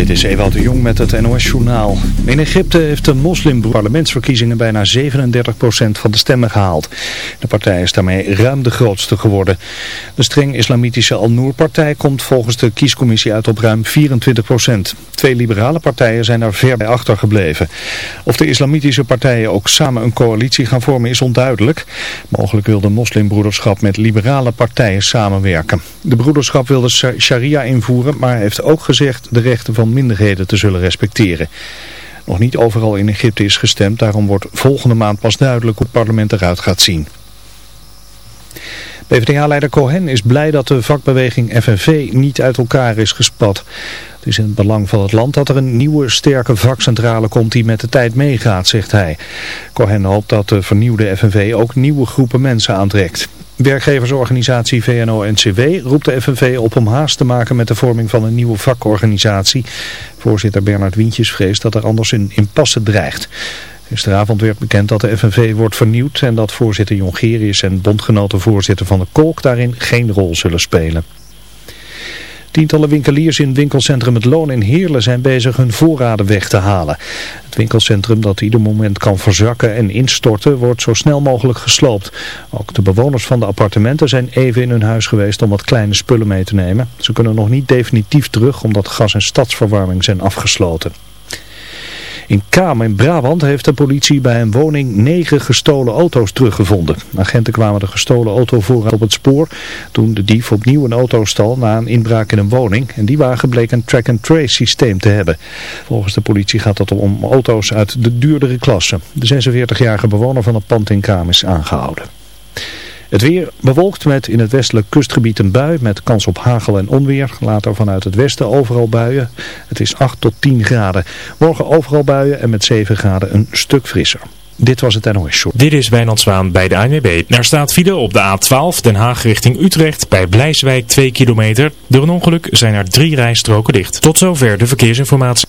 Dit is Ewout de Jong met het NOS-journaal. In Egypte heeft de moslimparlementsverkiezingen bijna 37% van de stemmen gehaald. De partij is daarmee ruim de grootste geworden. De streng islamitische Al-Noor-partij komt volgens de kiescommissie uit op ruim 24%. Twee liberale partijen zijn er ver bij achtergebleven. Of de islamitische partijen ook samen een coalitie gaan vormen is onduidelijk. Mogelijk wil de moslimbroederschap met liberale partijen samenwerken. De broederschap wil de sharia invoeren, maar heeft ook gezegd de rechten van minderheden te zullen respecteren. Nog niet overal in Egypte is gestemd, daarom wordt volgende maand pas duidelijk hoe het parlement eruit gaat zien. PvdA-leider Cohen is blij dat de vakbeweging FNV niet uit elkaar is gespat. Het is in het belang van het land dat er een nieuwe sterke vakcentrale komt die met de tijd meegaat, zegt hij. Cohen hoopt dat de vernieuwde FNV ook nieuwe groepen mensen aantrekt. Werkgeversorganisatie VNO-NCW roept de FNV op om haast te maken met de vorming van een nieuwe vakorganisatie. Voorzitter Bernard Wientjes vreest dat er anders een impasse dreigt. Gisteravond werd bekend dat de FNV wordt vernieuwd en dat voorzitter Jongerius en bondgenoten voorzitter van de Kolk daarin geen rol zullen spelen. Tientallen winkeliers in winkelcentrum Het Loon in Heerlen zijn bezig hun voorraden weg te halen. Het winkelcentrum dat ieder moment kan verzakken en instorten wordt zo snel mogelijk gesloopt. Ook de bewoners van de appartementen zijn even in hun huis geweest om wat kleine spullen mee te nemen. Ze kunnen nog niet definitief terug omdat gas- en stadsverwarming zijn afgesloten. In Kaam in Brabant heeft de politie bij een woning negen gestolen auto's teruggevonden. Agenten kwamen de gestolen auto vooruit op het spoor toen de dief opnieuw een auto stal na een inbraak in een woning. En die wagen bleek een track-and-trace systeem te hebben. Volgens de politie gaat het om auto's uit de duurdere klasse. De 46-jarige bewoner van het pand in Kaam is aangehouden. Het weer bewolkt met in het westelijk kustgebied een bui met kans op hagel en onweer. Later vanuit het westen overal buien. Het is 8 tot 10 graden. Morgen overal buien en met 7 graden een stuk frisser. Dit was het NOS Show. Dit is Wijnand Zwaan bij de ANWB. Er staat file op de A12 Den Haag richting Utrecht bij Blijswijk 2 kilometer. Door een ongeluk zijn er drie rijstroken dicht. Tot zover de verkeersinformatie.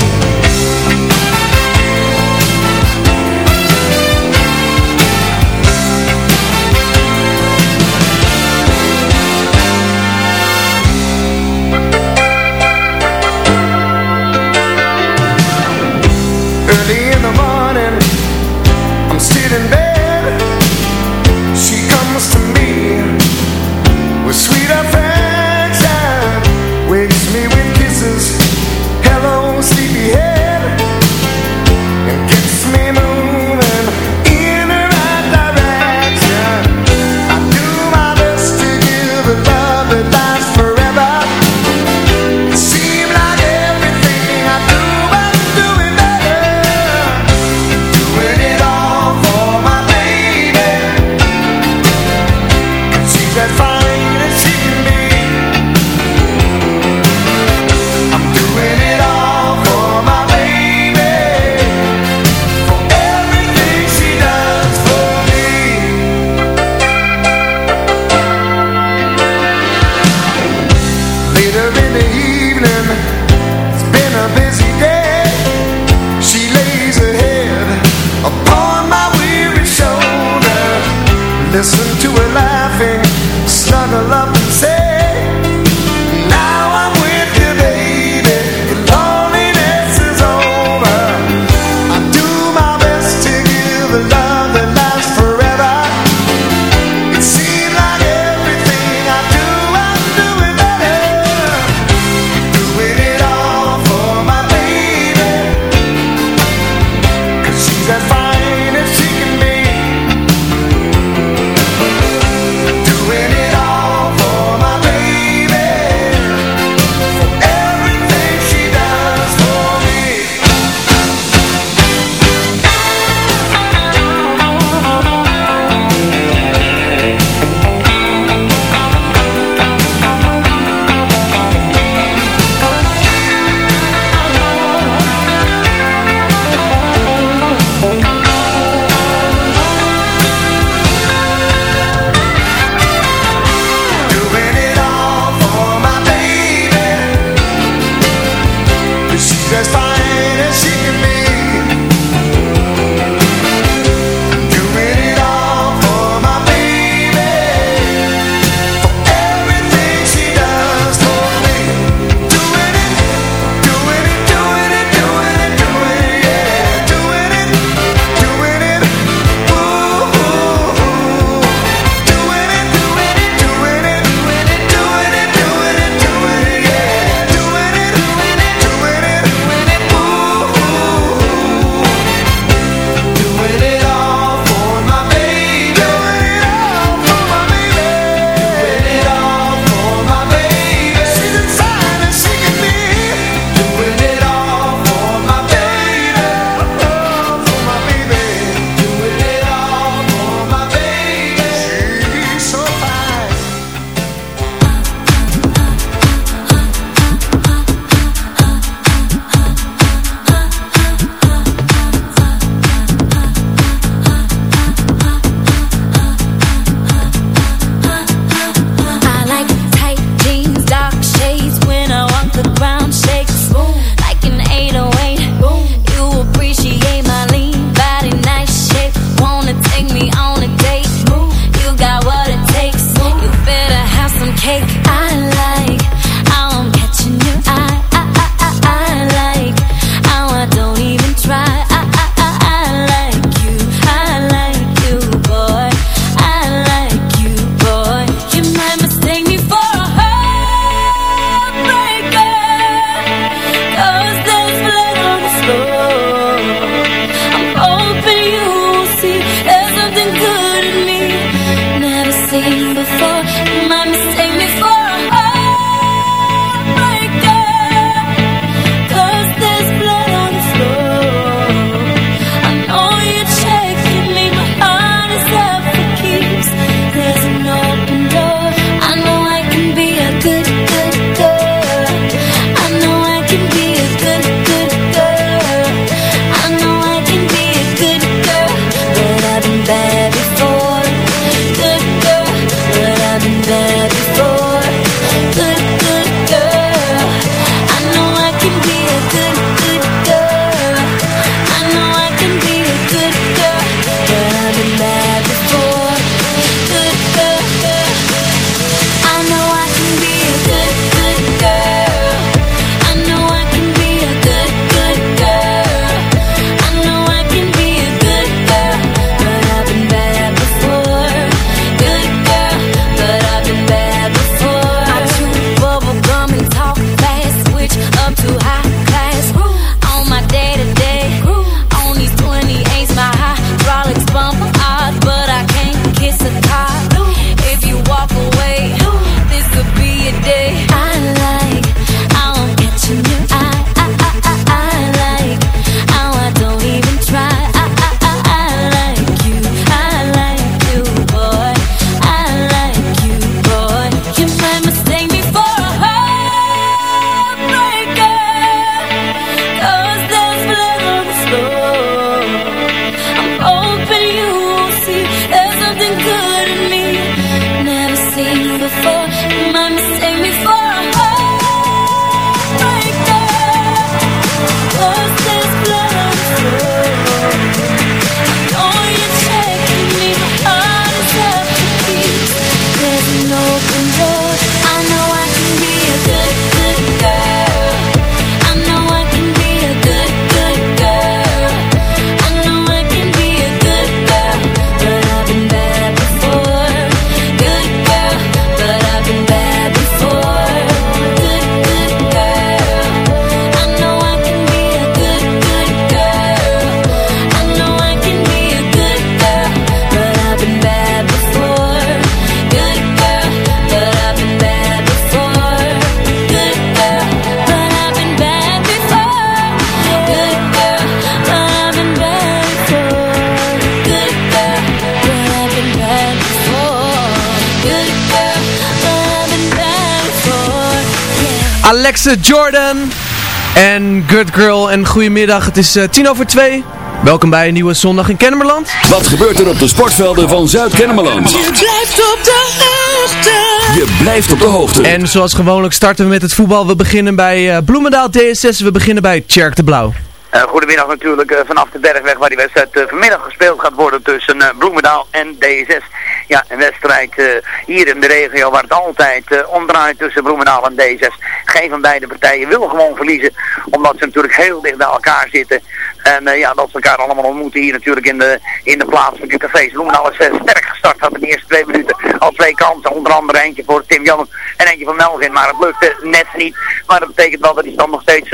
Jordan en Good Girl. En goedemiddag, het is uh, tien over twee. Welkom bij een nieuwe zondag in Kennemerland. Wat gebeurt er op de sportvelden van Zuid-Kennemerland? Je blijft op de hoogte. Je blijft op de hoogte. En zoals gewoonlijk starten we met het voetbal. We beginnen bij uh, Bloemendaal DSS. We beginnen bij Tjerk de Blauw. Uh, goedemiddag natuurlijk uh, vanaf de Bergweg waar die wedstrijd uh, vanmiddag gespeeld gaat worden tussen Bloemendaal en DSS. Ja, een wedstrijd hier in de regio waar het altijd omdraait tussen Bloemendaal en DSS. Geen van beide partijen wil gewoon verliezen, omdat ze natuurlijk heel dicht bij elkaar zitten. En ja, dat ze elkaar allemaal ontmoeten hier natuurlijk in de, in de plaatselijke cafés. Bloemendaal is sterk gestart, had in de eerste twee minuten al twee kansen. Onder andere eentje voor Tim Jan en eentje van Melvin, maar het lukte net niet. Maar dat betekent wel dat die stand nog steeds 0-0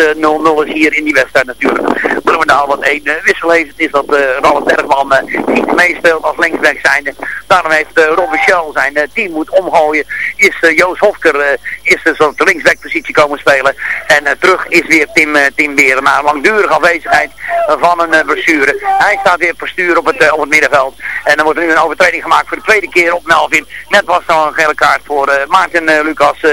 is hier in die wedstrijd natuurlijk. Bloemendaal wat één wissel heeft. Het is dat uh, Ralf Bergman uh, niet meespeelt als linksback zijnde. Daarom heeft uh, Rob Michel zijn team moet omgooien. Is Joost Hofker is dus op de linksbackpositie komen spelen. En terug is weer Tim, Tim Beren een langdurige afwezigheid van een blessure. Hij staat weer per stuur op het, op het middenveld. En er wordt nu een overtreding gemaakt voor de tweede keer op Melvin. Net was er een gele kaart voor Maarten Lucas.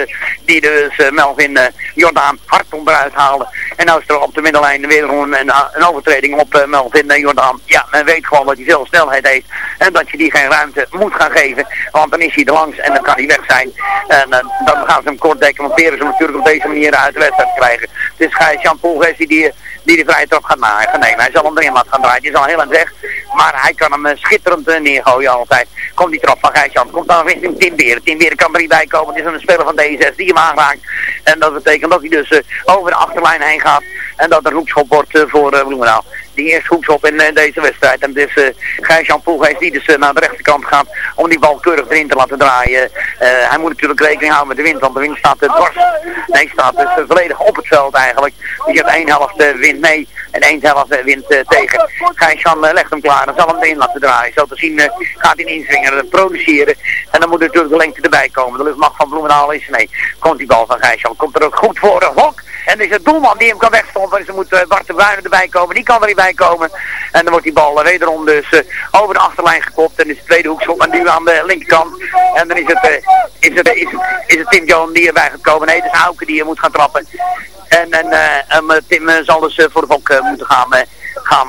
die dus Melvin Jordaan hard onderuit haalde. En nu is er op de middenlijn weer een, een overtreding op uh, Melvin Jordaan. Ja, men weet gewoon dat hij veel snelheid heeft. En dat je die geen ruimte moet gaan geven. Want dan is hij er langs en dan kan hij weg zijn. En uh, dan gaan ze hem kort dekken. Want ze natuurlijk op deze manier uit de wedstrijd krijgen. Het is Jan Poelgeest die, die de vrije trap gaat, gaan nemen. Hij zal hem erin laten gaan draaien. Hij is al heel aan weg. Maar hij kan hem schitterend neergooien altijd. Komt die trap van Gijs Jan. Komt dan richting Tim Beren. Tim Beren kan er niet bij komen. Het is een speler van D6 die hem aanraakt. En dat betekent dat hij dus over de achterlijn heen gaat. En dat er hoekschop wordt voor uh, Bloemendaal. Die eerste hoekschop in uh, deze wedstrijd. En is uh, Gijs-Jan Poelgeest die dus naar de rechterkant gaat om die bal keurig erin te laten draaien. hij moet natuurlijk rekening houden met de wind, want de wind staat dwars. Nee, staat dus volledig op het veld eigenlijk. Dus je hebt één helft wind mee en één helft wind tegen. Gijs-Jan legt hem klaar en zal hem erin laten draaien. Zo te zien gaat hij inzwingen, produceren. En dan moet natuurlijk de lengte erbij komen. De luchtmacht van Bloemendaal is nee. Komt die bal van Gijs-Jan, komt er ook goed voor een hok. En er is het doelman die hem kan wegstompen. Dus er moet Bart de Bruin erbij komen. Die kan er niet bij komen. En dan wordt die bal wederom dus over de achterlijn gekopt. En is de tweede hoekschop. En nu aan de linkerkant. En dan is het, is het, is, is het Tim Jones die erbij gaat komen. Nee, het is Auken die moet gaan trappen. En, en, en Tim zal dus voor de vonk moeten gaan, gaan,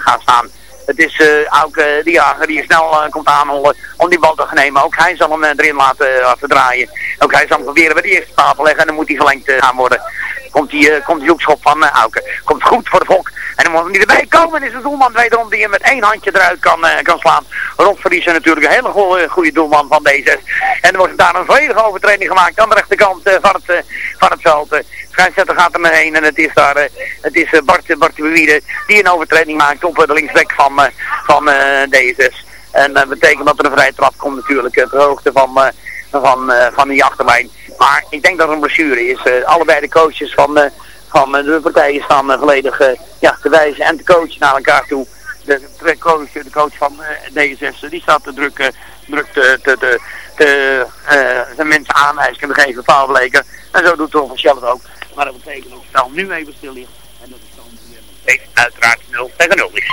gaan staan. Het is Auke de Jager die snel komt aanholen om die bal te gaan nemen. Ook hij zal hem erin laten, laten draaien. Ook hij zal hem proberen bij de eerste tafel leggen en dan moet hij gelengd gaan worden komt die, uh, komt die hoekschop van uh, Auken. Komt goed voor de volk. En dan moet hij erbij komen. is de doelman wederom die hem met één handje eruit kan, uh, kan slaan. Rob Verlies natuurlijk een hele goede, doelman van D6. En er wordt daar een volledige overtreding gemaakt aan de rechterkant van, het, van het veld. Uh, schijnzetter gaat er naar heen en het is daar het is, Bart, Bart de die een overtreding maakt op de linksback van, van D6. En dat betekent dat er een vrije trap komt natuurlijk ter hoogte van, van, van die achterlijn. Maar ik denk dat er een blessure is. Uh, allebei de coaches van, uh, van uh, de partijen staan volledig ja, te wijzen en te coachen naar elkaar toe. De, de, coach, de coach van D6 die staat te druk, druk te, te, te, te zijn mensen aanwijzen en geven faalbleken. En zo doet de officieel het ook. Maar dat betekent dat het nu even stil ligt. En dat het dan steeds uiteraard 0 tegen 0 is.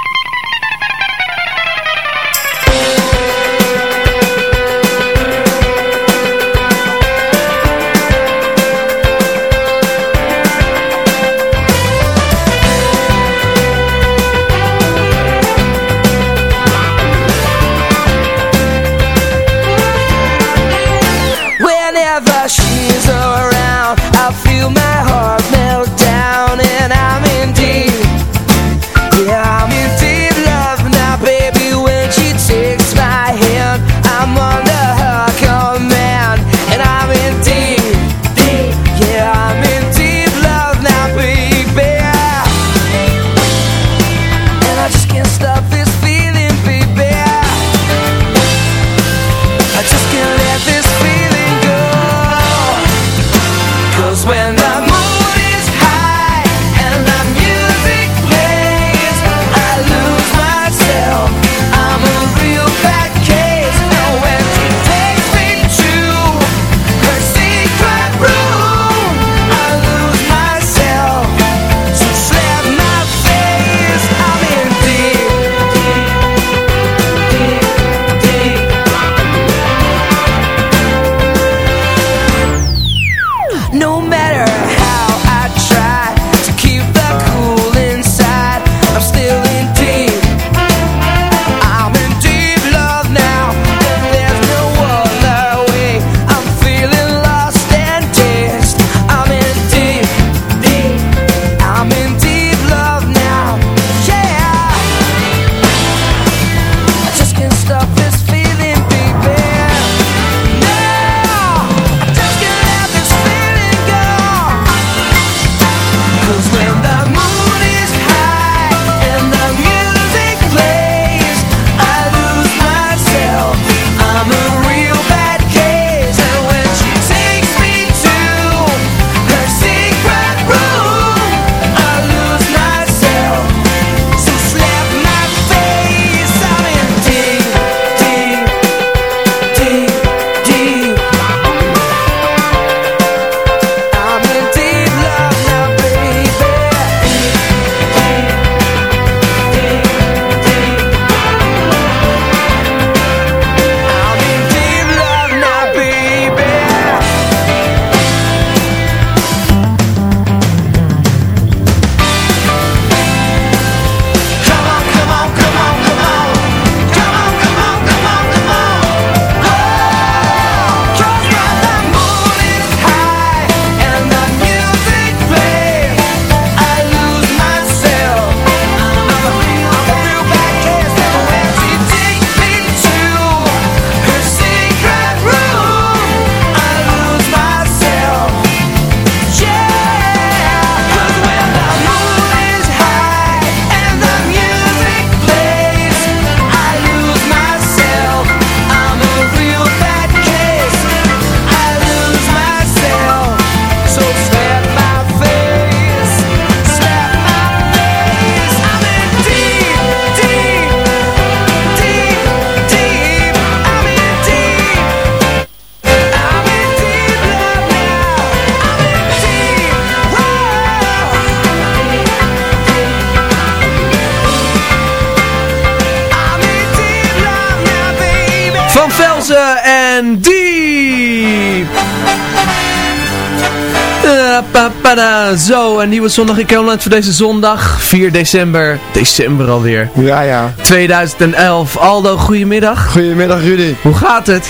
Da. Zo, een nieuwe zondag in Kelderland voor deze zondag, 4 december, december alweer, Ja, ja. 2011. Aldo, goedemiddag. Goedemiddag Rudy. Hoe gaat het?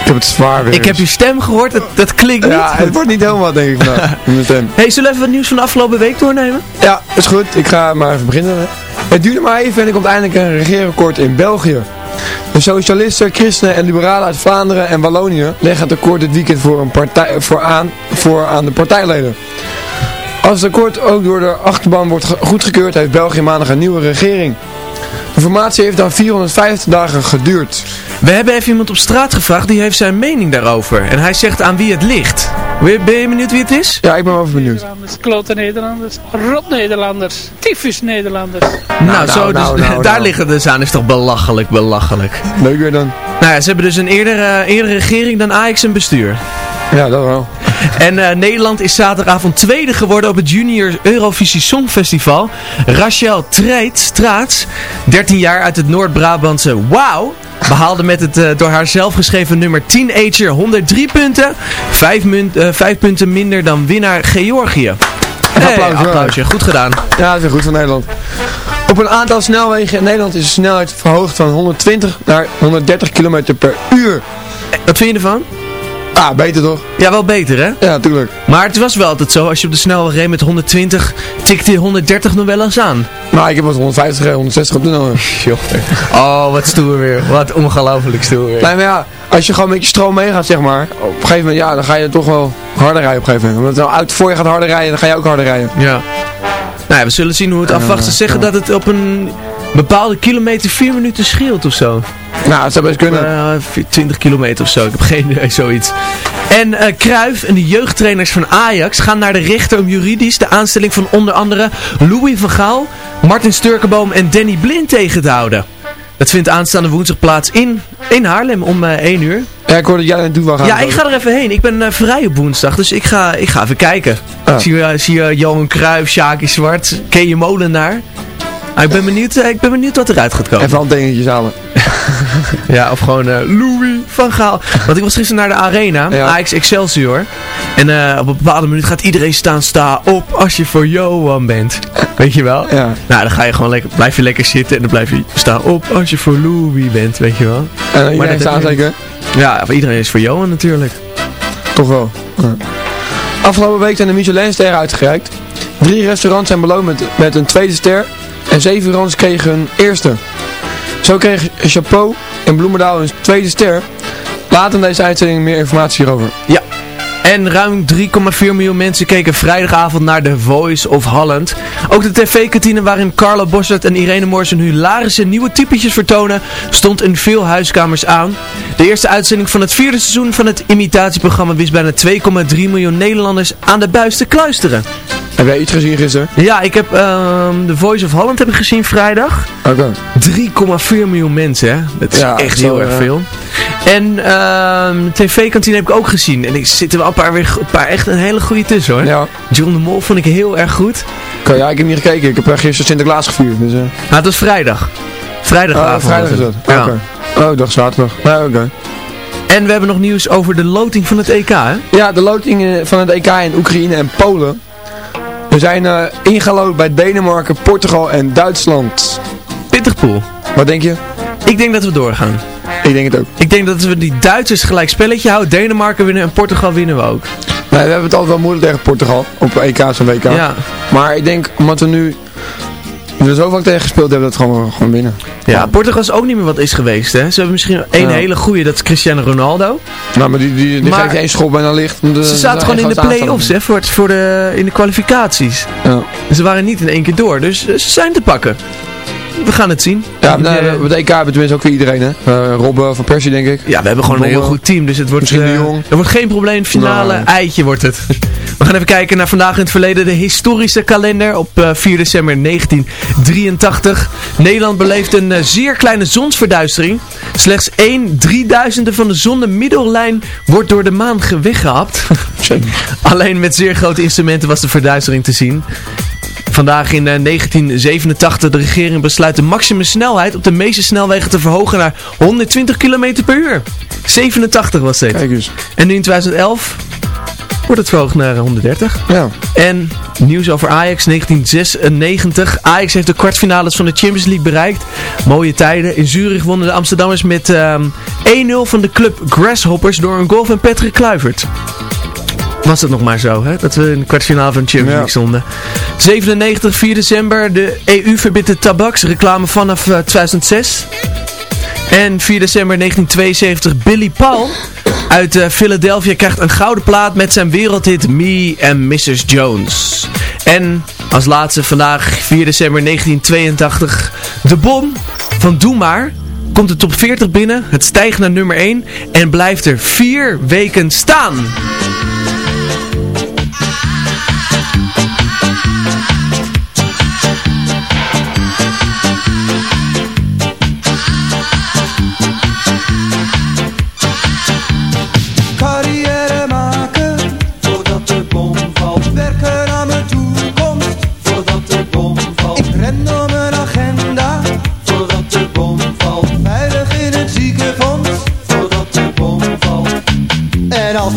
Ik heb het zwaar weer. Ik heb je stem gehoord, dat, dat klinkt niet. Ja, het wordt niet helemaal denk ik vandaag. met mijn stem. Hey, zullen we even wat nieuws van de afgelopen week doornemen? Ja, is goed. Ik ga maar even beginnen. Het duurde maar even en er komt eindelijk een regeerakkoord in België. De socialisten, christenen en liberalen uit Vlaanderen en Wallonië leggen het akkoord dit weekend voor, een partij, voor, aan, voor aan de partijleden. Als het akkoord ook door de achterban wordt ge- goedgekeurd, heeft België maandag een nieuwe regering. De formatie heeft dan 450 dagen geduurd. We hebben even iemand op straat gevraagd, die heeft zijn mening daarover. En hij zegt aan wie het ligt. Ben ben je benieuwd wie het is? Ja, ik ben wel benieuwd. Nederlanders, klote Nederlanders, rot Nederlanders, tyfus Nederlanders. Nou, zo, nou, dus, nou, daar nou. liggen dus aan. Is toch belachelijk, belachelijk. Leuk weer dan. Nou ja, ze hebben dus een eerdere, eerdere regering dan Ajax en bestuur. Ja, dat wel. En eh, Nederland is zaterdagavond tweede geworden op het Junior Eurovisie Songfestival. Rachel Treit, Straats, 13 jaar uit het Noord-Brabantse Wauw, behaalde met het eh, door haar zelf geschreven nummer Teenager 103 punten. 5, punten minder dan winnaar Georgië. Hey, applaus, hoor. applausje, goed gedaan. Ja, dat is goed van Nederland. Op een aantal snelwegen in Nederland is de snelheid verhoogd van 120 naar 130 km per uur. Wat vind je ervan? Ah, beter toch? Ja, wel beter hè? Ja, tuurlijk. Maar het was wel altijd zo, als je op de snelweg reed met 120, tikte je 130 nog wel eens aan. Maar ik heb wat 150 gereden, 160 op de snelweg. Oh, wat stoer weer. Wat ongelooflijk stoer weer. Nee, maar ja, als je gewoon met je stroom meegaat, zeg maar. Op een gegeven moment, ja, dan ga je toch wel harder rijden op een gegeven moment. Omdat nou uit voor je gaat harder rijden, dan ga je ook harder rijden. Ja. Nou ja, we zullen zien hoe het afwacht. Ze zeggen dat het op een bepaalde kilometer 4 minuten scheelt of zo. Nou, dat zou best kunnen. Eh, 20 kilometer of zo, ik heb geen idee, zoiets. En eh Cruijff en de jeugdtrainers van Ajax gaan naar de rechter om juridisch de aanstelling van onder andere Louis van Gaal, Martin Sturkenboom en Danny Blind tegen te houden. Dat vindt aanstaande woensdag plaats in, in Haarlem om eh 1 uur. Ja, ik hoor dat jij er naartoe wil gaan. Ja, ik ga er even heen. Ik ben vrij op woensdag, dus ik ga, ik ga even kijken. Ah. Ik zie, eh, zie Johan Cruijff, Sjaki Zwart, Kenje Molenaar. Ah, ik, ben benieuwd, eh, ik ben benieuwd wat eruit gaat komen. Even handtekeningetjes halen. Ja, of gewoon eh, Louis van Gaal. Want ik was gisteren naar de arena, Ja. Ajax Excelsior. En eh, op een bepaalde minuut gaat iedereen staan, sta op als je voor Johan bent. Weet je wel? Ja. Nou, dan ga je gewoon lekker, blijf je lekker zitten en dan blijf je staan op als je voor Louis bent, weet je wel? En dan iedereen je- zeker? Ja, iedereen is voor Johan natuurlijk. Toch wel. Ja. Afgelopen week zijn de Michelin-sterren uitgereikt. Drie restaurants zijn beloond met, met een tweede ster. En zeven restaurants kregen hun eerste. Zo kreeg Chapeau in Bloemendaal een tweede ster. Later in deze uitzending meer informatie hierover. Ja. En ruim 3,4 miljoen mensen keken vrijdagavond naar The Voice of Holland. Ook de tv-kantine waarin Carla Bossert en Irene Moors hun hilarische nieuwe typetjes vertonen, stond in veel huiskamers aan. De eerste uitzending van het vierde seizoen van het imitatieprogramma wist bijna 2,3 miljoen Nederlanders aan de buis te kluisteren. Heb jij iets gezien gisteren? Ja, ik heb ehm The Voice of Holland heb ik gezien vrijdag. Oké. 3,4 miljoen mensen, hè? Dat is echt heel erg ja. veel. En ehm tv-kantine heb ik ook gezien. En er zitten wel een paar, weer, een paar echt een hele goede tussen, hoor. Ja. John de Mol vond ik heel erg goed. Oké, ja, ik heb niet gekeken. Ik heb eh, gisteren Sinterklaas gevierd. Dus, eh Nou, het was vrijdag. Vrijdagavond. oh, vrijdag is dat. Oké. Oh, ik dacht zaterdag. Ja, oké. En we hebben nog nieuws over de loting van het EK, hè? Ja, de loting eh, van het EK in Oekraïne en Polen. We zijn eh ingelood bij Denemarken, Portugal en Duitsland. Pittig pool. Wat denk je? Ik denk dat we doorgaan. Ik denk het ook. Ik denk dat we die Duitsers gelijk spelletje houden. Denemarken winnen en Portugal winnen we ook. Nee, we hebben het altijd wel moeilijk tegen Portugal. Op EK's en WK. Ja. Maar ik denk, omdat we nu er zo vaak tegen gespeeld hebben, dat we gewoon, gewoon winnen. Ja, Portugal is ook niet meer wat is geweest, hè? Ze hebben misschien één Ja. hele goede, dat is Cristiano Ronaldo. Nou, maar die, die, die Maar- geeft één schop bijna licht. De- Ze zaten gewoon in de play-offs, hè? Voor, het, voor de, in de kwalificaties. Ja, Ze waren niet in één keer door, dus ze zijn te pakken. We gaan het zien. ja Ik, nee, eh, bij het EK hebben we tenminste ook weer iedereen, hè. Eh Robben van Persie, denk ik. Ja, we hebben gewoon een heel goed team, dus het wordt, eh, Jong. er wordt geen probleem. Finale Nee. eitje wordt het. We gaan even kijken naar vandaag in het verleden. De historische kalender op eh, 4 december 1983. Nederland beleeft een eh, zeer kleine zonsverduistering. Slechts 1 drieduizende van de zonnemiddellijn wordt door de maan ge- weggehapt. Alleen met zeer grote instrumenten was de verduistering te zien. Vandaag in 1987 de regering besluit de maximumsnelheid op de meeste snelwegen te verhogen naar 120 km per uur. 87 was dit. Kijk eens. En nu in 2011 wordt het verhoogd naar 130. Ja. En nieuws over Ajax 1996. Ajax heeft de kwartfinales van de Champions League bereikt. Mooie tijden. In Zurich wonnen de Amsterdammers met ehm 1-0 van de club Grasshoppers door een goal van Patrick Kluivert. Was het nog maar zo, hè? Dat we in de kwartfinale van de Champions League stonden. 97, 4 december. De EU verbiedt de tabaksreclame vanaf eh, 2006. En 4 december 1972, Billy Paul uit eh, Philadelphia krijgt een gouden plaat met zijn wereldhit Me and Mrs. Jones. En als laatste vandaag, 4 december 1982, de bom van Doe Maar komt de top 40 binnen. Het stijgt naar nummer 1 en blijft er 4 weken staan. Ah!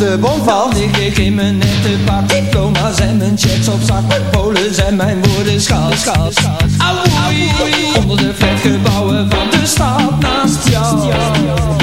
De bom valt, ik in mijn nette pak diploma's en mijn checks op zak. Mijn polen en mijn woorden schaal, schaal, schaal. Auwoei, onder de flatgebouwen van de stad naast jou.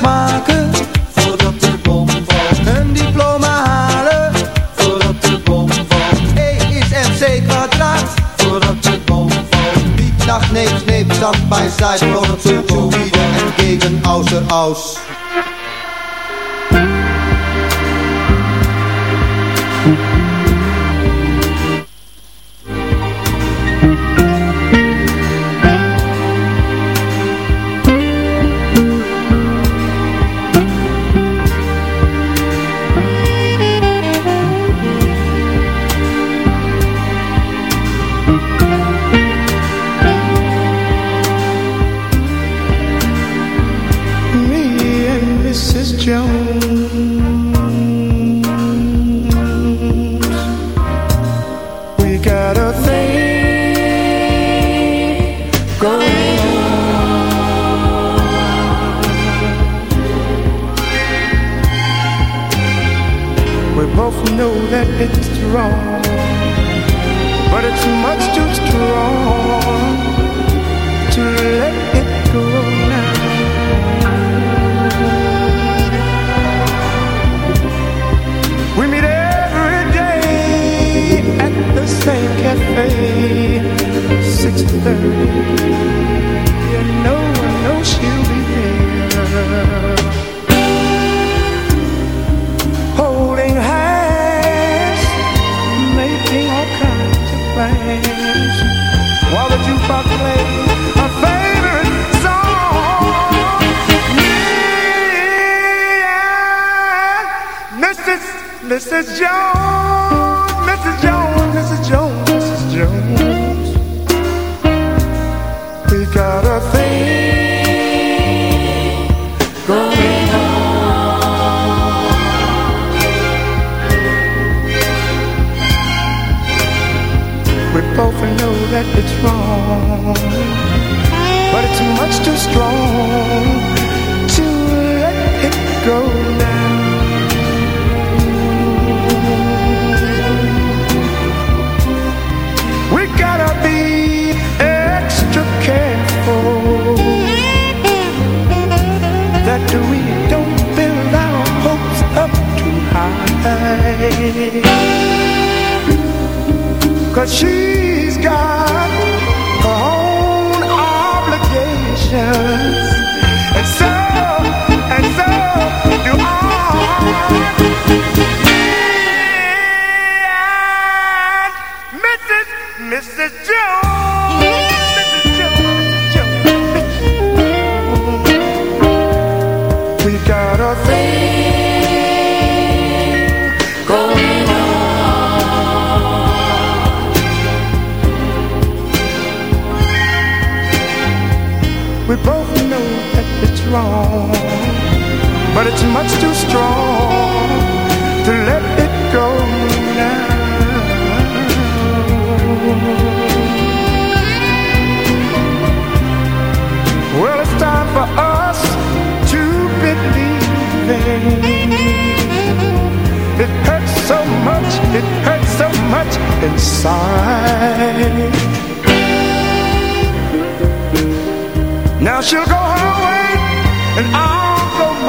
Maken voordat de bom valt. Een diploma halen voordat de bom valt. E is MC kwadraat voordat de bom valt. Piet, nacht, neep, sneep, zand bij zijde, voordat ze wieder en gegen außer aus.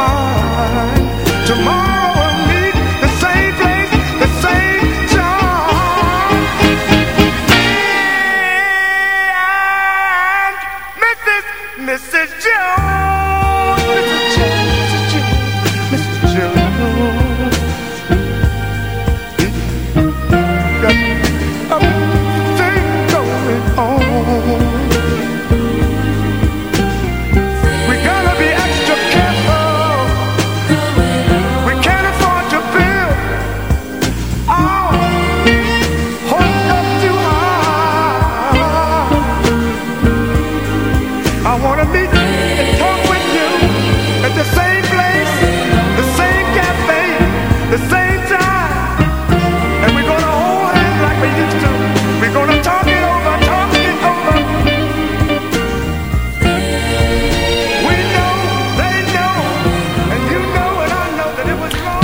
tomorrow.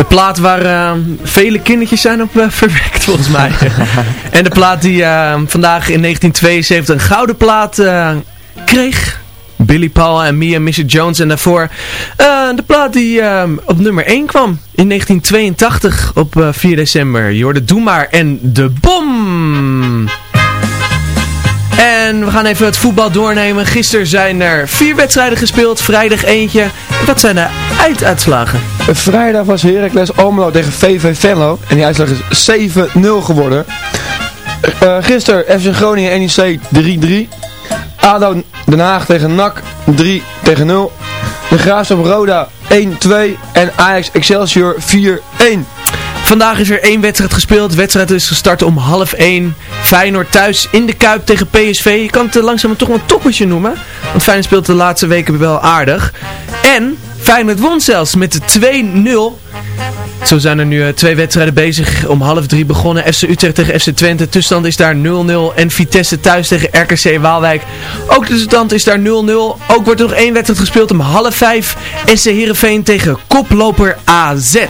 Plaat waar eh, vele kindertjes zijn op eh, verwekt volgens mij. en de plaat die eh, vandaag in 1972 een gouden plaat kreeg. Billy Paul en Mia Mrs. Jones. En daarvoor de plaat die op nummer 1 kwam in 1982 op eh, 4 december. Je hoorde Doe Maar en De Bom. En we gaan even het voetbal doornemen. Gisteren zijn er vier wedstrijden gespeeld. Vrijdag eentje. Wat zijn de einduitslagen? Vrijdag was Heracles Almelo tegen VV Venlo. En die uitslag is 7-0 geworden. Eh gisteren FC Groningen NEC 3-3. ADO Den Haag tegen NAC 3 tegen 0. De Graafschap Roda 1-2. En Ajax Excelsior 4-1. Vandaag is er één wedstrijd gespeeld. De wedstrijd is gestart om half 1. Feyenoord thuis in de Kuip tegen PSV. Je kan het langzaam toch wel een toppertje noemen. Want Feyenoord speelt de laatste weken wel aardig. En Feyenoord won zelfs met de 2-0. Zo zijn er nu eh, twee wedstrijden bezig. Om half drie begonnen. FC Utrecht tegen FC Twente. Tussenstand is daar 0-0. En Vitesse thuis tegen RKC Waalwijk. Ook de tussenstand is daar 0-0. Ook wordt er nog één wedstrijd gespeeld om half vijf. SC Heerenveen tegen koploper AZ.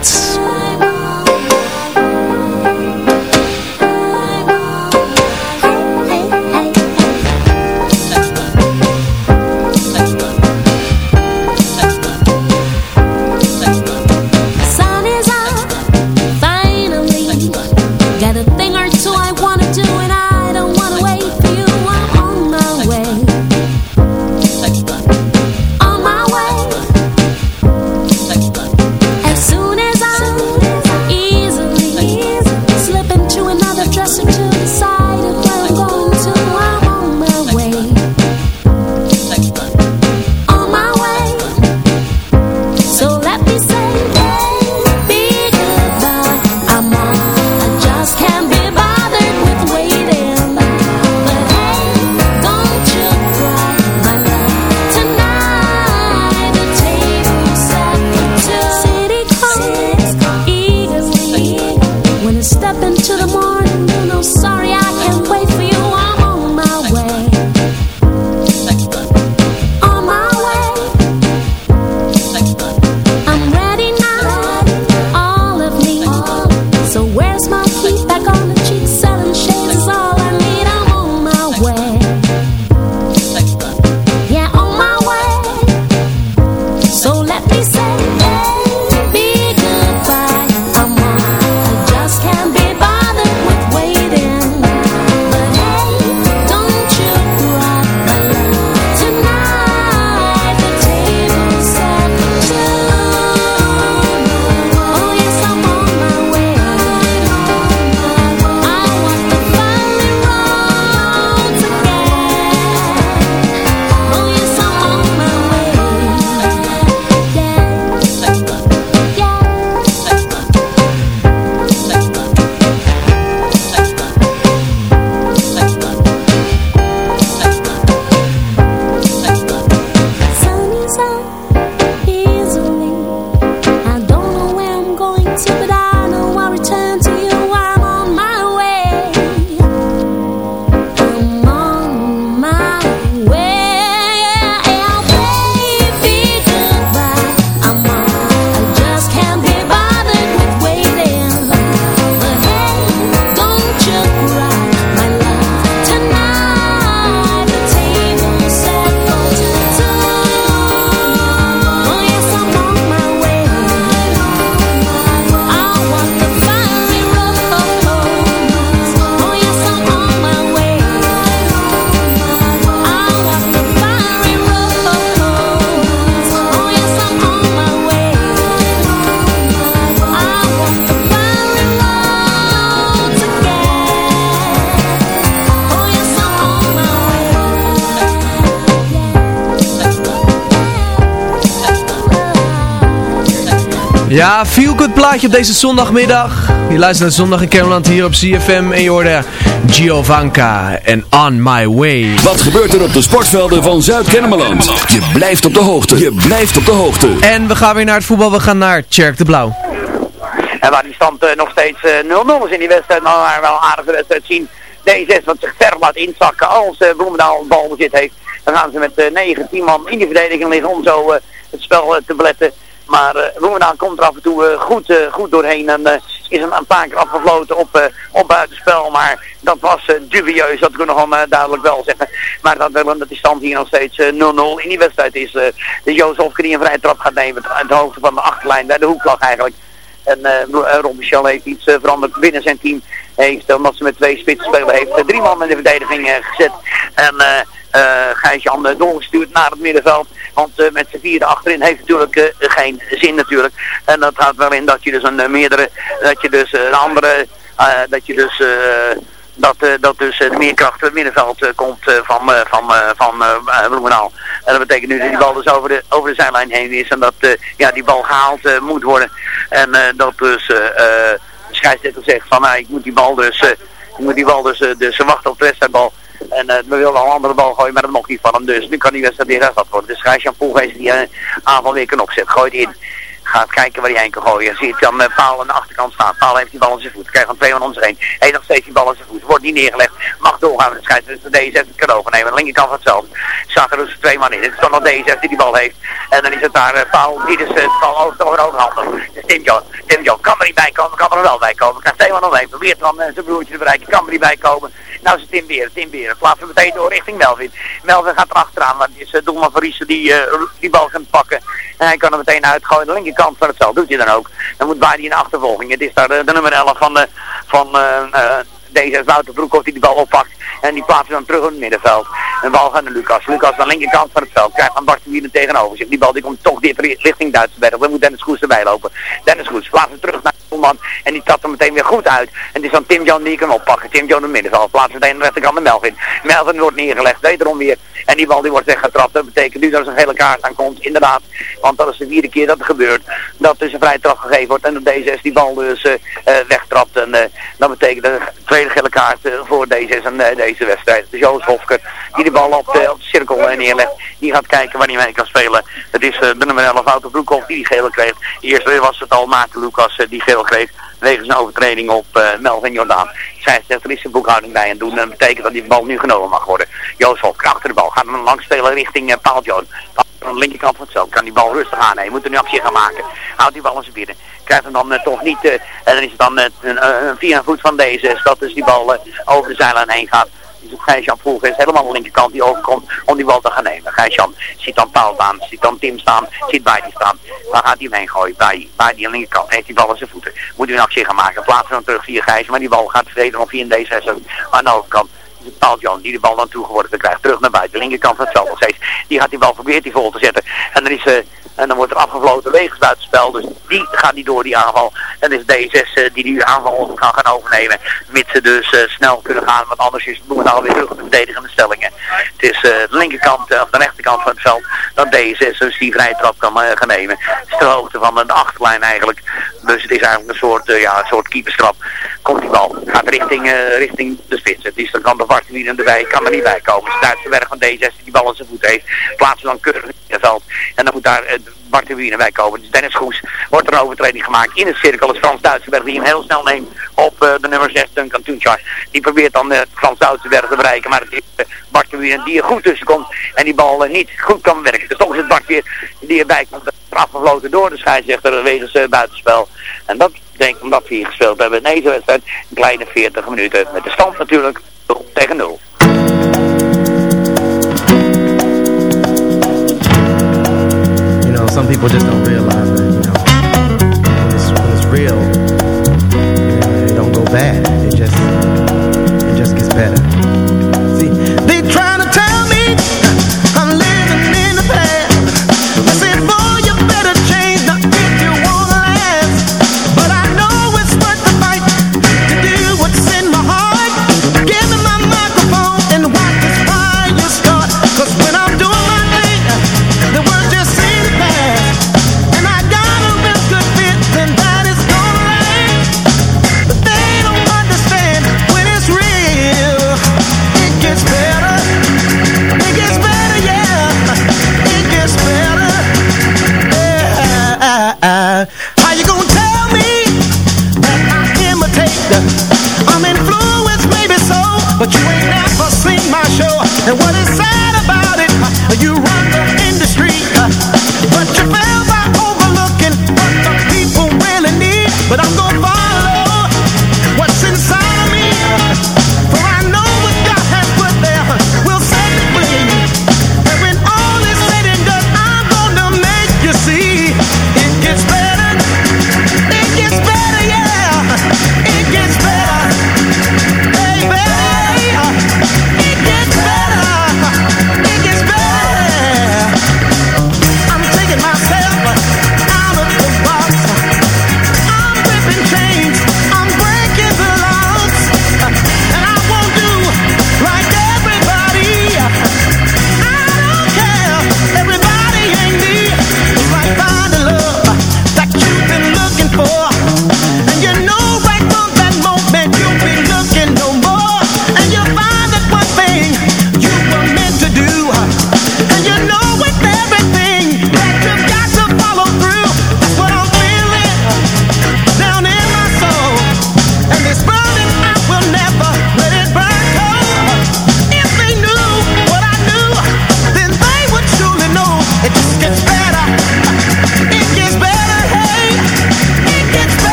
say, baby. Ja, feel good plaatje op deze zondagmiddag. Je luistert naar Zondag in Kermeland hier op CFM en je hoorde Giovanka en On My Way. Wat gebeurt er op de sportvelden van Zuid-Kennemerland? Je blijft op de hoogte. Je blijft op de hoogte. En we gaan weer naar het voetbal. We gaan naar Tjerk de Blauw. En waar die stand eh, nog steeds eh, 0-0 is in die wedstrijd, maar waar we wel een aardige wedstrijd zien. D6 wat zich ver laat inzakken als uh, Bloemendaal een balbezit heeft. Dan gaan ze met eh 9, 10 man in die verdediging liggen om zo eh, het spel eh, te beletten. Maar eh Bloemendaal komt er af en toe eh, goed, eh, goed doorheen en is een, een paar keer afgefloten op, op buitenspel. Maar dat was dubieus, dat kunnen we gewoon duidelijk wel zeggen. Maar dat wel dat die stand hier nog steeds eh, 0-0 in die wedstrijd is. de Hofke die een vrije trap gaat nemen aan de hoogte van de achterlijn, bij de hoekvlag eigenlijk. En uh, Rob Michel heeft iets veranderd binnen zijn team. Heeft, omdat ze met twee spitsen spelen, heeft drie man in de verdediging gezet. En eh Gijs-Jan doorgestuurd naar het middenveld. Want eh, met z'n vierde achterin heeft natuurlijk eh, geen zin natuurlijk. En dat houdt wel in dat je dus een eh, meerdere, dat je dus een andere, dat je dus... dat, eh, dat dus de meerkracht het middenveld komt van, van, van eh, Bloemendaal. En dat betekent nu dat die bal dus over de, over de zijlijn heen is en dat ja, die bal gehaald eh, moet worden. En dat dus de scheidsrechter zegt van nou, ik moet die bal dus, ik moet die bal dus, dus wachten op de wedstrijdbal. En eh, we wilden een andere bal gooien, maar dat mocht niet van hem. Dus nu kan die wedstrijd weer hervat worden. Dus Gijs-Jan Poelgeest die eh, aanval weer kan opzetten. Gooit in. Gaat kijken waar hij heen kan gooien. Ziet dan uh, Paul aan de achterkant staan. Paul heeft die bal in zijn voet. Krijgt van twee man om zich heen. Heeft nog steeds die bal in zijn voet. Wordt niet neergelegd. Mag doorgaan met de scheidsrechter. Dus deze het kan overnemen. Aan de linkerkant van hetzelfde. Zat er dus twee man in. Het is dan nog deze die die bal heeft. En dan is het daar uh, Paul. Die dus bal over, over overhandig. Dus Tim John. Tim John kan er niet bij komen. Kan er wel bij komen. Krijgt twee man omheen. Probeert dan zijn broertje te bereiken. Kan er niet bij komen. Nou is het Tim Beren. Tim Beren. Plaatsen meteen door richting Melvin. Melvin gaat erachteraan. Maar het is doelman van Riesen die die bal gaat pakken. En hij kan er meteen uitgooien. Aan de linkerkant van het veld. Doet hij dan ook. Dan moet Baardi in de achtervolging. Het is daar de, de nummer 11 van, de, van uh, uh, deze Wouter Broekhoff die die bal oppakt. En die plaatsen dan terug in het middenveld. En de bal gaat naar Lucas. Lucas aan de linkerkant van het veld. Krijgt van hier tegenover zich. Die bal die komt toch dit richting Duitsersberg. Dan moet Dennis Goes erbij lopen. Dennis Goes plaatst hem terug naar de man. En die tapt er meteen weer goed uit. En het is dan Tim John die kan oppakken. Tim John in middenveld. Plaatst meteen aan de rechterkant de Melvin. Melvin wordt neergelegd. Wederom weer. En die bal die wordt weggetrapt. Dat betekent nu dat er een gele kaart aan komt. Inderdaad. Want dat is de vierde keer dat het gebeurt. Dat dus een vrije trap gegeven wordt. En dat deze is die bal dus uh, uh, wegtrapt. En uh, dat betekent een tweede gele kaart voor deze en deze wedstrijd. Dus Joost Hofker die de bal op de, op de cirkel neerlegt. Die gaat kijken waar hij mee kan spelen. Het is de nummer 11 Wouter Broekhoff die die gele kreeg. Eerst was het al Maarten Lucas die geel kreeg. Wegens een overtreding op Melvin Jordaan. Zij zegt er is een boekhouding bij en doen. Dat betekent dat die bal nu genomen mag worden. Joost Hofker achter de bal. Gaat hem langs spelen richting uh, Paul. Aan de linkerkant van het kan die bal rustig aannemen. Moet er nu actie gaan maken. Houdt die bal zijn binnen. Krijgt hem dan toch niet. En dan is het dan een, via een voet van deze. Dat dus die bal over de zijlijn heen gaat. Dus Gijs-Jan Vroeger is helemaal aan de linkerkant die overkomt om die bal te gaan nemen. Gijs-Jan ziet dan Paul staan, ziet dan Tim staan, ziet Baidi staan. Waar gaat hij hem gooien? Baidi aan de linkerkant heeft die bal in zijn voeten. Moet hij een actie gaan maken. Plaatsen dan terug via Gijs, maar die bal gaat verdedigen of via een D6 aan de overkant. Paul John die de bal dan toegeworpen krijgt. Terug naar buiten. De linkerkant van het nog. Die gaat die bal probeert die vol te zetten. En dan is uh, en dan wordt er afgefloten wegens buitenspel. Dus die gaat niet door die aanval. En is D6 uh, die die aanval gaan gaan overnemen. Mits ze dus uh, snel kunnen gaan. Want anders is Bloemendaal weer terug op de verdedigende stellingen. Het is de linkerkant of de rechterkant van het veld. Dat D6 dus die vrije trap kan gaan nemen. Het is de hoogte van de achterlijn eigenlijk. Dus het is eigenlijk een soort, ja, een soort keeperstrap. Komt die bal. Gaat richting, richting de spits. Het is dan kan de Bartolini erbij. Kan er niet bij komen. Het Duitse werk van D6 die bal in zijn voet heeft. Plaatsen dan keurig veld. En dan moet daar Bart de Wiener bij komen. Dus Dennis Goes wordt er een overtreding gemaakt in het cirkel. Het Frans Duitsenberg die hem heel snel neemt op uh, de nummer 6, Duncan Tunchar. Die probeert dan uh, Frans Duitsenberg te bereiken. Maar het is uh, Bart de Wiener die er goed tussen komt. En die bal niet goed kan werken. Dus toch is het Bart die erbij komt. Afgefloten door de scheidsrechter wegens buitenspel. En dat denk ik omdat we hier gespeeld hebben in deze wedstrijd. Een kleine 40 minuten. Met de stand natuurlijk 0 tegen 0. Some people just don't realize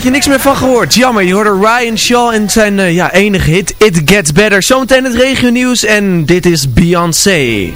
tijdje niks meer van gehoord. Jammer, je hoorde Ryan Shaw en zijn eh, ja, enige hit It Gets Better. Zometeen het regio nieuws en dit is Beyoncé.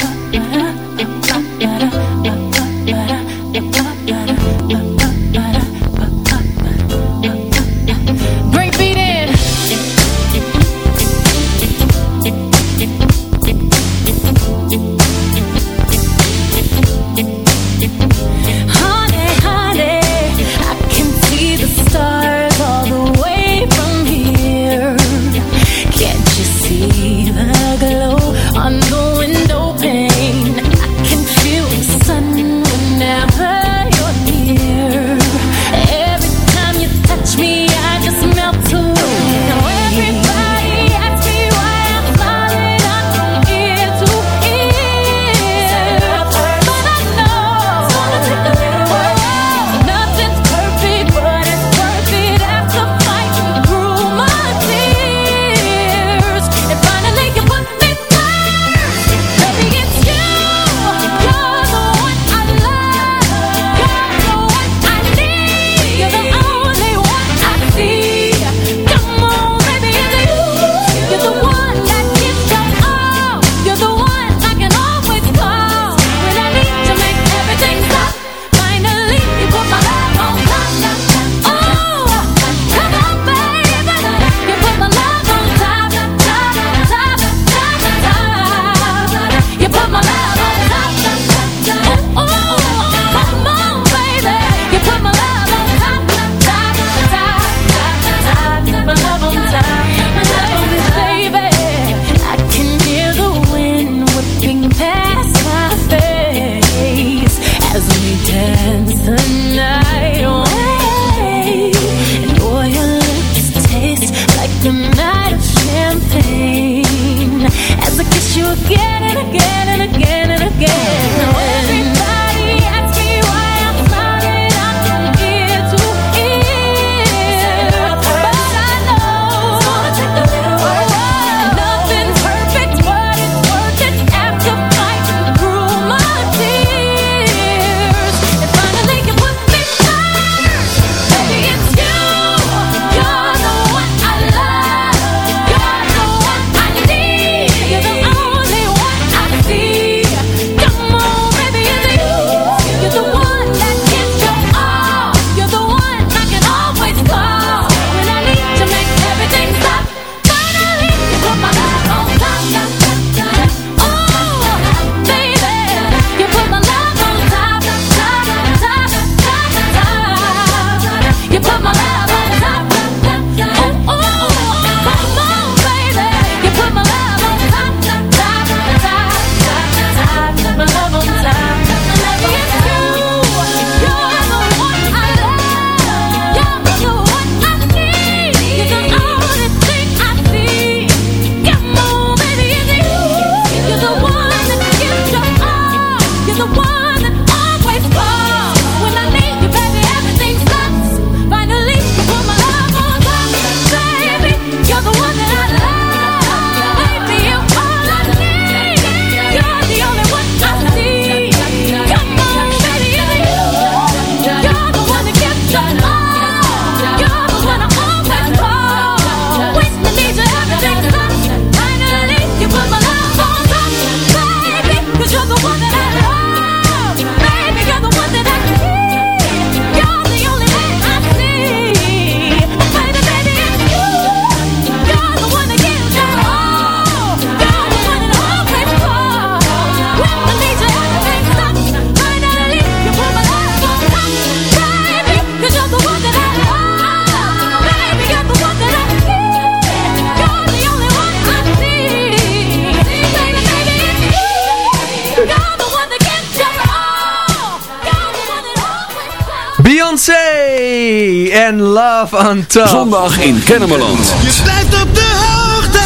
Love on Top. Zondag in Kennemerland. Je blijft op de hoogte.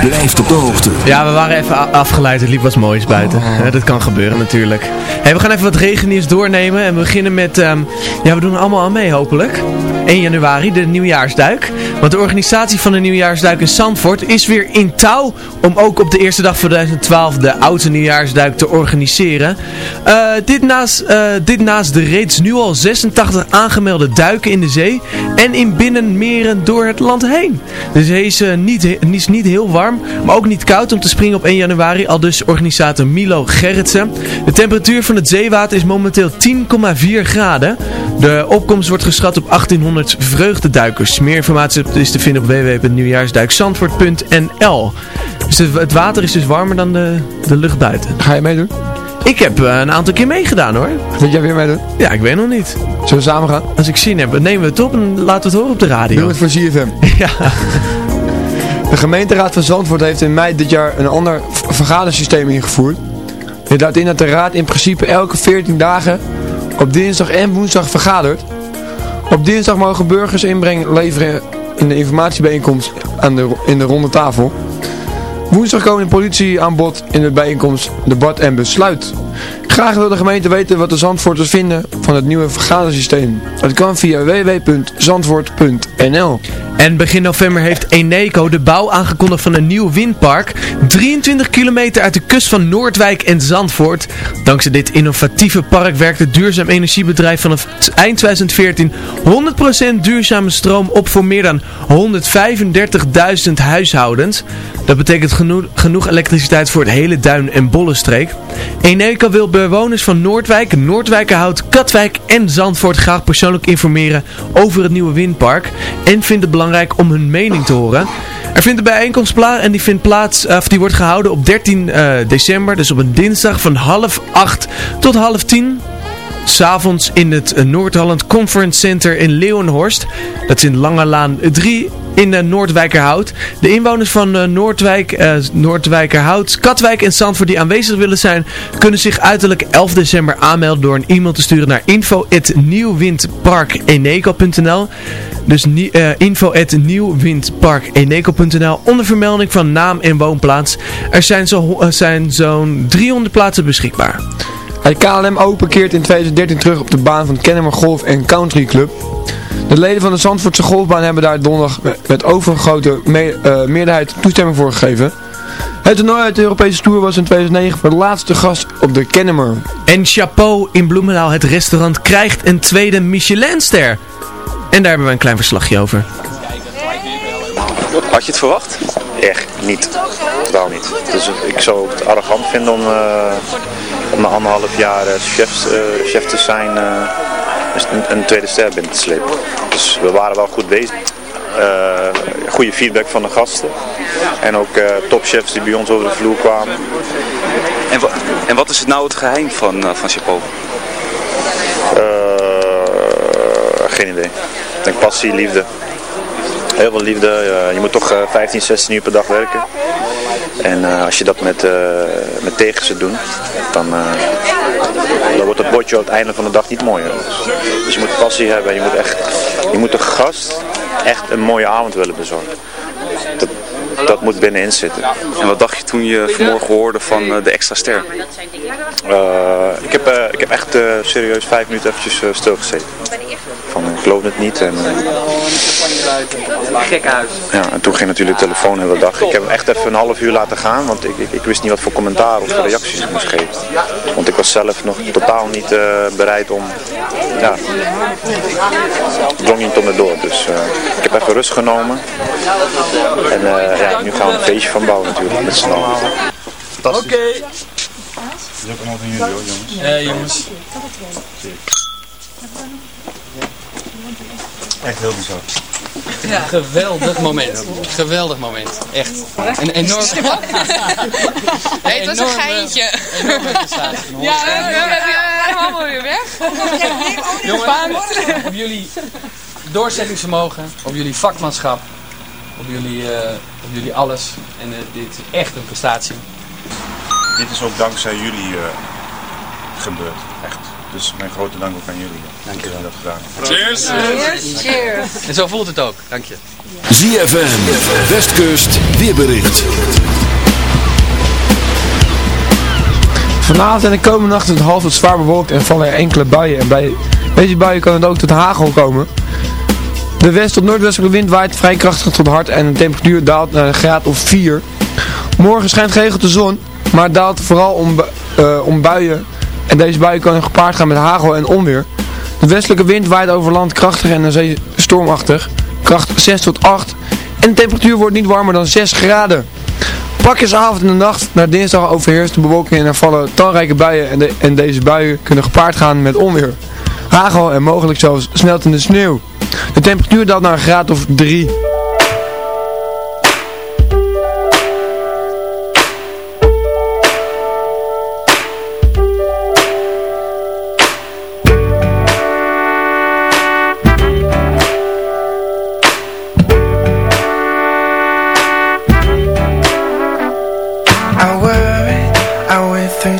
Je blijft op de hoogte. Ja, we waren even afgeleid. Het liep wat moois buiten. Ja, dat kan gebeuren natuurlijk. Hey, we gaan even wat regennieuws doornemen. En we beginnen met... ehm, ja, we doen er allemaal aan mee hopelijk. 1 januari, de nieuwjaarsduik. Want de organisatie van de nieuwjaarsduik in Zandvoort is weer in touw... om ook op de eerste dag van 2012 de oude nieuwjaarsduik te organiseren. Eh, dit, naast, eh, dit naast de reeds nu al 86 aangemelde duiken in de zee... en in binnenmeren door het land heen. De zee is, eh, niet, niet heel warm, maar ook niet koud om te springen op 1 januari, al dus organisator Milo Gerritsen. De temperatuur van het zeewater is momenteel 10,4 graden. De opkomst wordt geschat op 1800 vreugdeduikers. Meer informatie is te vinden op www.nieuwjaarsduikzandvoort.nl Dus het, water is dus warmer dan de, de lucht buiten. Ga je meedoen? Ik heb eh, een aantal keer meegedaan hoor. Wil jij weer meedoen? Ja, ik weet nog niet. Zullen we samen gaan? Als ik zin heb, nemen we het op en laten we het horen op de radio. Doen we het voor. Ja. De gemeenteraad van Zandvoort heeft in mei dit jaar een ander vergadersysteem ingevoerd. Dit houdt in dat de raad in principe elke 14 dagen op dinsdag en woensdag vergadert. Op dinsdag mogen burgers inbreng leveren in de informatiebijeenkomst aan de, in de ronde tafel. Woensdag komen de politie aan bod in de bijeenkomst debat en besluit. Graag wil de gemeente weten wat de Zandvoorters vinden van het nieuwe vergadersysteem. Dat kan via www.zandvoort.nl En begin november heeft Eneco de bouw aangekondigd van een nieuw windpark. 23 kilometer uit de kust van Noordwijk en Zandvoort. Dankzij dit innovatieve park werkt het duurzaam energiebedrijf vanaf eind 2014 100% duurzame stroom op voor meer dan 135.000 huishoudens. Dat betekent genoeg, elektriciteit voor het hele Duin- en Bollenstreek. Eneco wil bewoners van Noordwijk, Noordwijkerhout, Katwijk en Zandvoort graag persoonlijk informeren over het nieuwe windpark. En vindt het belangrijk om hun mening te horen. Er vindt een bijeenkomst plaats en die, vindt plaats, of die wordt gehouden op 13 eh, december. Dus op een dinsdag van half acht tot half tien. S'avonds in het eh, Noord-Holland Conference Center in Leeuwenhorst. Dat is in Lange Laan 3 in eh, Noordwijkerhout. De inwoners van eh, Noordwijk, eh, Noordwijkerhout, Katwijk en Zandvoort die aanwezig willen zijn... kunnen zich uiterlijk 11 december aanmelden door een e-mail te sturen naar info.nieuwwindparkeneco.nl Dus eh, info.nieuwwindparkeneco.nl onder vermelding van naam en woonplaats. Er zijn zo- er zijn zo'n 300 plaatsen beschikbaar. Het KLM Open keert in 2013 terug op de baan van Kennemer Golf Country Club. De leden van de Zandvoortse golfbaan hebben daar donderdag met- overgrote me- eh, meerderheid toestemming voor gegeven. Het toernooi uit de Europese Tour was in 2009 voor de laatste gast op de Kennemer. En Chapeau in Bloemendaal, het restaurant, krijgt een tweede Michelinster. En daar hebben we een klein verslagje over. Had je het verwacht? Echt niet. Totaal niet. Dus ik zou het arrogant vinden om, om na anderhalf jaar eh, chef, eh, chef te zijn dus een, een tweede ster binnen te slepen. Dus we waren wel goed bezig. Goede feedback van de gasten. En ook topchefs die bij ons over de vloer kwamen. En, wa- en wat is het nou het geheim van, van Chapeau? Geen idee. Ik denk passie, liefde. Heel veel liefde. Eh, je moet toch eh, 15, 16 uur per dag werken. En eh, als je dat met, eh met tegenzet doet, dan, eh, dan wordt het bordje aan het einde van de dag niet mooier. Dus je moet passie hebben. Je moet, echt, je moet de gast echt een mooie avond willen bezorgen. Dat, dat moet binnenin zitten. En wat dacht je toen je vanmorgen hoorde van eh, de extra ster? Eh, ik, heb, eh, ik heb echt eh, serieus vijf minuten eventjes eh, stilgezeten. Van ik geloof het niet. En, Gek huis. ja, en toen ging natuurlijk de telefoon de hele dag. Ik heb hem echt even een half uur laten gaan, want ik, ik, ik wist niet wat voor commentaar of voor reacties ik moest geven. Want ik was zelf nog totaal niet eh, bereid om, ja, het drong niet tot me door. Dus eh, ik heb even rust genomen. En eh, ja, nu gaan we een feestje van bouwen natuurlijk, met z'n allen. Oké. Dat is ook allemaal van jullie hoor, jongens. Ja, jongens. Echt heel bizar. Ja. Geweldig moment. Geweldig moment. Echt. Een enorm... Nee, het was een geintje. Enorme prestatie. Ja, we hebben allemaal weer weg. Jongens, op jullie doorzettingsvermogen, op jullie vakmanschap, op jullie, eh, op jullie alles. En eh, dit is echt een prestatie. Dit is ook dankzij jullie eh, gebeurd, echt. Dus mijn grote dank ook aan jullie. Dank jullie dat gedaan. Cheers. Cheers. Cheers. En zo voelt het ook. Dank je. ZFM, Westkust, weerbericht. Vanavond en de komende nacht is het half tot zwaar bewolkt en vallen er enkele buien. En bij deze buien kan het ook tot hagel komen. De west- tot noordwestelijke wind waait vrij krachtig tot hard en de temperatuur daalt naar een graad of 4. Morgen schijnt geregeld de zon, maar het daalt vooral om, bu- eh, om buien. En deze buien kunnen gepaard gaan met hagel en onweer. De westelijke wind waait over land krachtig en zee stormachtig. Kracht 6 tot 8. En de temperatuur wordt niet warmer dan 6 graden. Pakjesavond en de nacht naar dinsdag overheerst de bewolking en er vallen talrijke buien en deze buien kunnen gepaard gaan met onweer. Hagel en mogelijk zelfs smeltende sneeuw. De temperatuur daalt naar een graad of 3.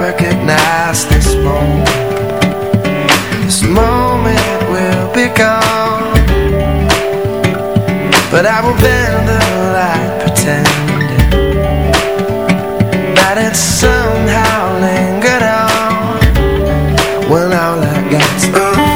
recognize this moment. This moment will be gone. But I will bend the light pretending That it somehow lingered on When all I got's ooh